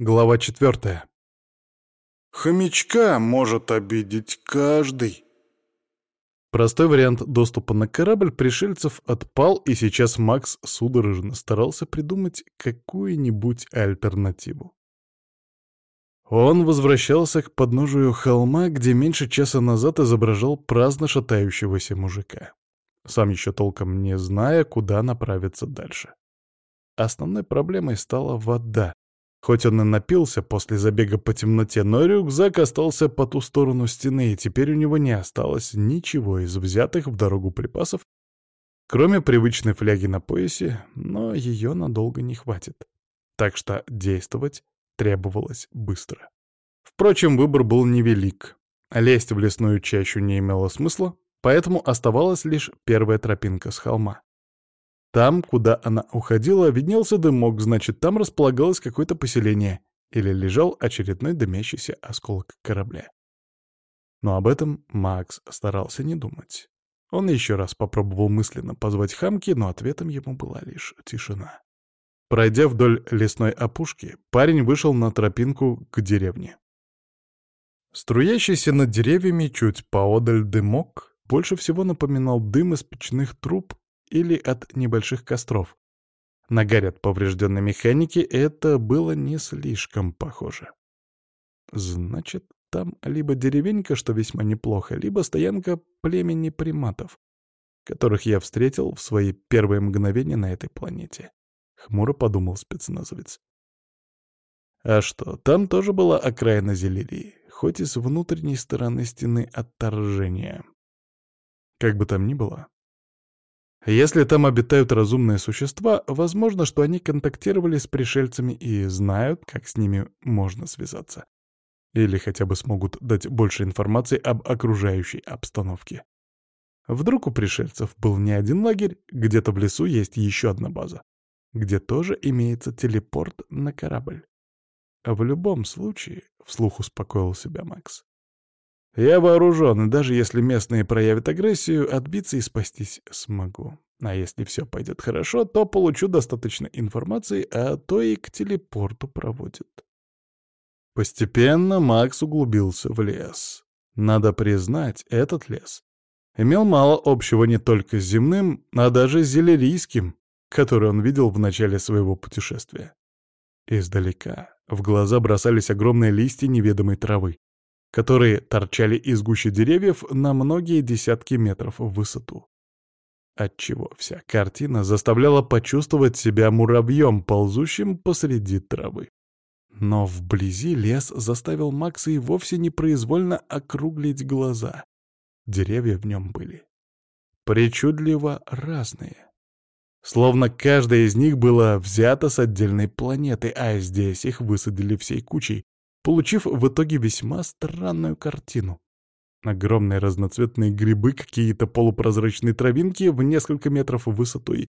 Глава четвертая. Хомячка может обидеть каждый. Простой вариант доступа на корабль пришельцев отпал, и сейчас Макс судорожно старался придумать какую-нибудь альтернативу. Он возвращался к подножию холма, где меньше часа назад изображал праздно шатающегося мужика, сам еще толком не зная, куда направиться дальше. Основной проблемой стала вода, Хоть он и напился после забега по темноте, но рюкзак остался по ту сторону стены, и теперь у него не осталось ничего из взятых в дорогу припасов, кроме привычной фляги на поясе, но ее надолго не хватит. Так что действовать требовалось быстро. Впрочем, выбор был невелик. Лезть в лесную чащу не имело смысла, поэтому оставалась лишь первая тропинка с холма. Там, куда она уходила, виднелся дымок, значит, там располагалось какое-то поселение или лежал очередной дымящийся осколок корабля. Но об этом Макс старался не думать. Он еще раз попробовал мысленно позвать Хамки, но ответом ему была лишь тишина. Пройдя вдоль лесной опушки, парень вышел на тропинку к деревне. Струящийся над деревьями чуть поодаль дымок больше всего напоминал дым из печных труб или от небольших костров. На горят поврежденной механики это было не слишком похоже. Значит, там либо деревенька, что весьма неплохо, либо стоянка племени приматов, которых я встретил в свои первые мгновения на этой планете. Хмуро подумал спецназовец. А что, там тоже была окраина Зелирии, хоть и с внутренней стороны стены отторжения. Как бы там ни было, если там обитают разумные существа, возможно, что они контактировали с пришельцами и знают, как с ними можно связаться. Или хотя бы смогут дать больше информации об окружающей обстановке. Вдруг у пришельцев был не один лагерь, где-то в лесу есть еще одна база, где тоже имеется телепорт на корабль. В любом случае, вслух успокоил себя Макс. Я вооружен, и даже если местные проявят агрессию, отбиться и спастись смогу. А если все пойдет хорошо, то получу достаточно информации, а то и к телепорту проводят. Постепенно Макс углубился в лес. Надо признать, этот лес имел мало общего не только с земным, а даже с зелерийским, который он видел в начале своего путешествия. Издалека в глаза бросались огромные листья неведомой травы которые торчали из гущи деревьев на многие десятки метров в высоту. Отчего вся картина заставляла почувствовать себя муравьем, ползущим посреди травы. Но вблизи лес заставил Макса и вовсе непроизвольно округлить глаза. Деревья в нем были причудливо разные. Словно каждая из них была взята с отдельной планеты, а здесь их высадили всей кучей, получив в итоге весьма странную картину. Огромные разноцветные грибы, какие-то полупрозрачные травинки в несколько метров высотой,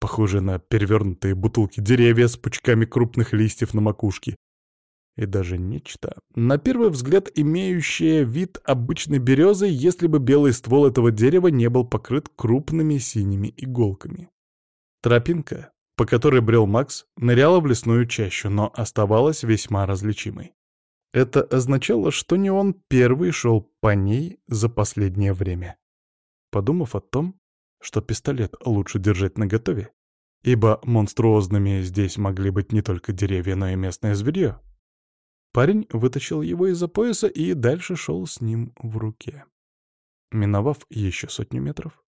похожие на перевернутые бутылки деревья с пучками крупных листьев на макушке. И даже нечто, на первый взгляд имеющее вид обычной березы, если бы белый ствол этого дерева не был покрыт крупными синими иголками. Тропинка, по которой брел Макс, ныряла в лесную чащу, но оставалась весьма различимой. Это означало, что не он первый шел по ней за последнее время. Подумав о том, что пистолет лучше держать наготове, ибо монструозными здесь могли быть не только деревья, но и местное зверье, парень вытащил его из-за пояса и дальше шел с ним в руке. Миновав еще сотню метров,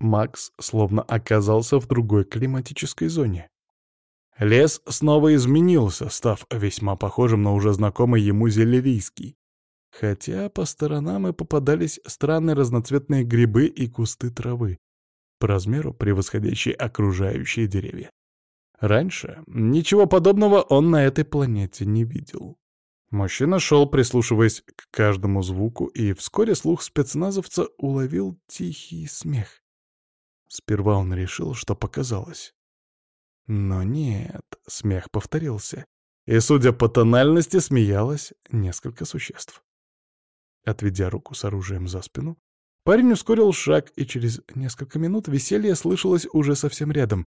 Макс словно оказался в другой климатической зоне. Лес снова изменился, став весьма похожим на уже знакомый ему зелерийский. Хотя по сторонам и попадались странные разноцветные грибы и кусты травы, по размеру превосходящие окружающие деревья. Раньше ничего подобного он на этой планете не видел. Мужчина шел, прислушиваясь к каждому звуку, и вскоре слух спецназовца уловил тихий смех. Сперва он решил, что показалось. Но нет, смех повторился. И, судя по тональности, смеялось несколько существ. Отведя руку с оружием за спину, парень ускорил шаг, и через несколько минут веселье слышалось уже совсем рядом,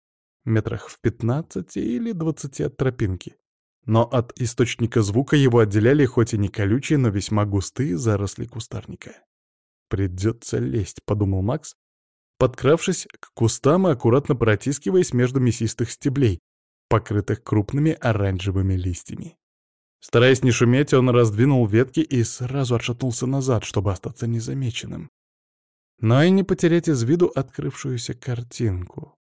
метрах в пятнадцати или двадцати от тропинки. Но от источника звука его отделяли хоть и не колючие, но весьма густые заросли кустарника. «Придется лезть», — подумал Макс, подкравшись к кустам и аккуратно протискиваясь между мясистых стеблей, покрытых крупными оранжевыми листьями. Стараясь не шуметь, он раздвинул ветки и сразу отшатнулся назад, чтобы остаться незамеченным. Но и не потерять из виду открывшуюся картинку.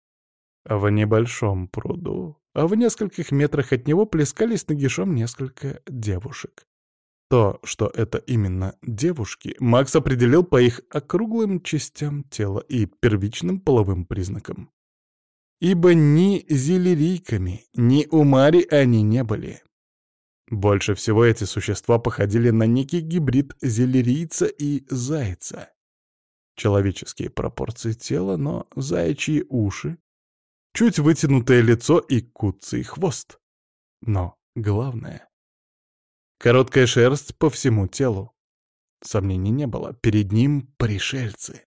В небольшом пруду, а в нескольких метрах от него плескались нагишом несколько девушек. То, что это именно девушки, Макс определил по их округлым частям тела и первичным половым признакам. Ибо ни зелерийками, ни умари они не были. Больше всего эти существа походили на некий гибрид зелерийца и зайца. Человеческие пропорции тела, но заячьи уши, чуть вытянутое лицо и куцый хвост. Но главное — короткая шерсть по всему телу. Сомнений не было, перед ним пришельцы.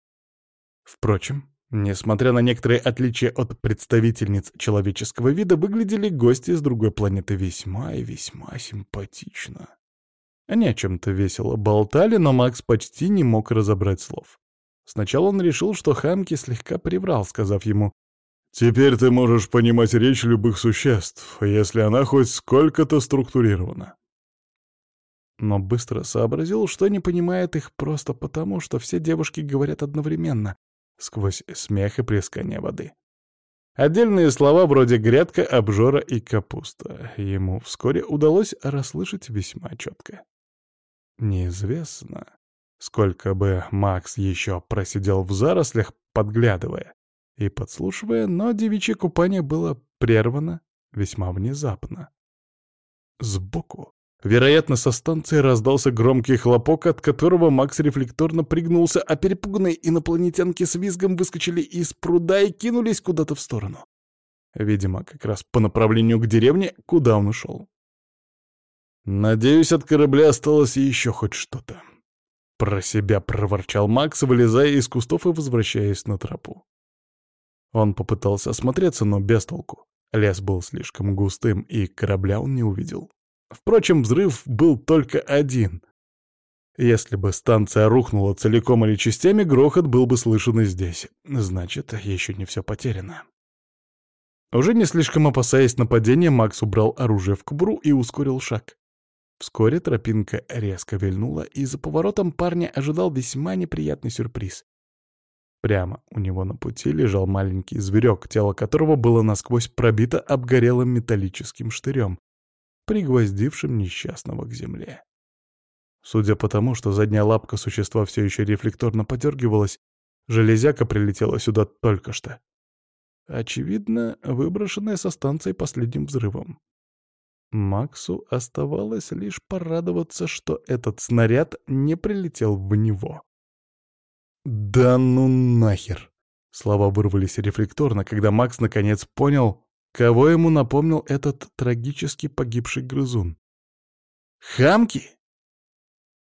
Впрочем, Несмотря на некоторые отличия от представительниц человеческого вида, выглядели гости с другой планеты весьма и весьма симпатично. Они о чем-то весело болтали, но Макс почти не мог разобрать слов. Сначала он решил, что Хамки слегка приврал, сказав ему «Теперь ты можешь понимать речь любых существ, если она хоть сколько-то структурирована». Но быстро сообразил, что не понимает их просто потому, что все девушки говорят одновременно, сквозь смех и плескание воды. Отдельные слова вроде «грядка», «обжора» и «капуста» ему вскоре удалось расслышать весьма четко. Неизвестно, сколько бы Макс еще просидел в зарослях, подглядывая и подслушивая, но девичье купание было прервано весьма внезапно. Сбоку Вероятно, со станции раздался громкий хлопок, от которого Макс рефлекторно пригнулся, а перепуганные инопланетянки с визгом выскочили из пруда и кинулись куда-то в сторону. Видимо, как раз по направлению к деревне, куда он ушел. «Надеюсь, от корабля осталось еще хоть что-то». Про себя проворчал Макс, вылезая из кустов и возвращаясь на тропу. Он попытался осмотреться, но без толку. Лес был слишком густым, и корабля он не увидел. Впрочем, взрыв был только один. Если бы станция рухнула целиком или частями, грохот был бы слышен и здесь. Значит, еще не все потеряно. Уже не слишком опасаясь нападения, Макс убрал оружие в кобуру и ускорил шаг. Вскоре тропинка резко вильнула, и за поворотом парня ожидал весьма неприятный сюрприз. Прямо у него на пути лежал маленький зверек, тело которого было насквозь пробито обгорелым металлическим штырем, пригвоздившим несчастного к земле. Судя по тому, что задняя лапка существа все еще рефлекторно подергивалась, железяка прилетела сюда только что. Очевидно, выброшенная со станции последним взрывом. Максу оставалось лишь порадоваться, что этот снаряд не прилетел в него. «Да ну нахер!» Слова вырвались рефлекторно, когда Макс наконец понял, Кого ему напомнил этот трагически погибший грызун? Хамки?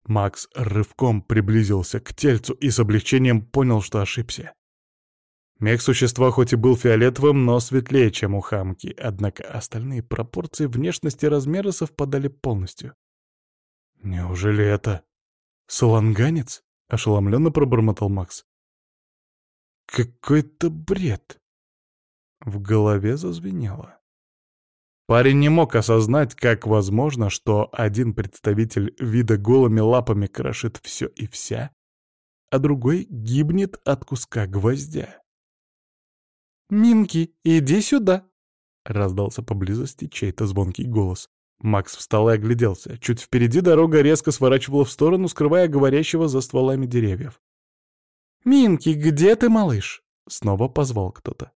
Макс рывком приблизился к тельцу и с облегчением понял, что ошибся. Мех существа хоть и был фиолетовым, но светлее, чем у хамки, однако остальные пропорции внешности и размеры совпадали полностью. «Неужели это... саланганец?» — ошеломленно пробормотал Макс. «Какой-то бред!» В голове зазвенело. Парень не мог осознать, как возможно, что один представитель вида голыми лапами крошит все и вся, а другой гибнет от куска гвоздя. «Минки, иди сюда!» — раздался поблизости чей-то звонкий голос. Макс встал и огляделся. Чуть впереди дорога резко сворачивала в сторону, скрывая говорящего за стволами деревьев. «Минки, где ты, малыш?» — снова позвал кто-то.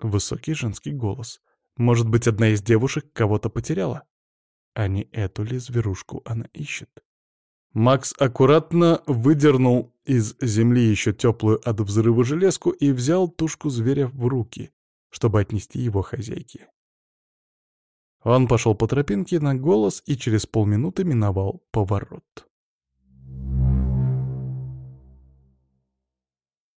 Высокий женский голос. Может быть, одна из девушек кого-то потеряла? А не эту ли зверушку она ищет? Макс аккуратно выдернул из земли еще теплую от взрыва железку и взял тушку зверя в руки, чтобы отнести его хозяйке. Он пошел по тропинке на голос и через полминуты миновал поворот.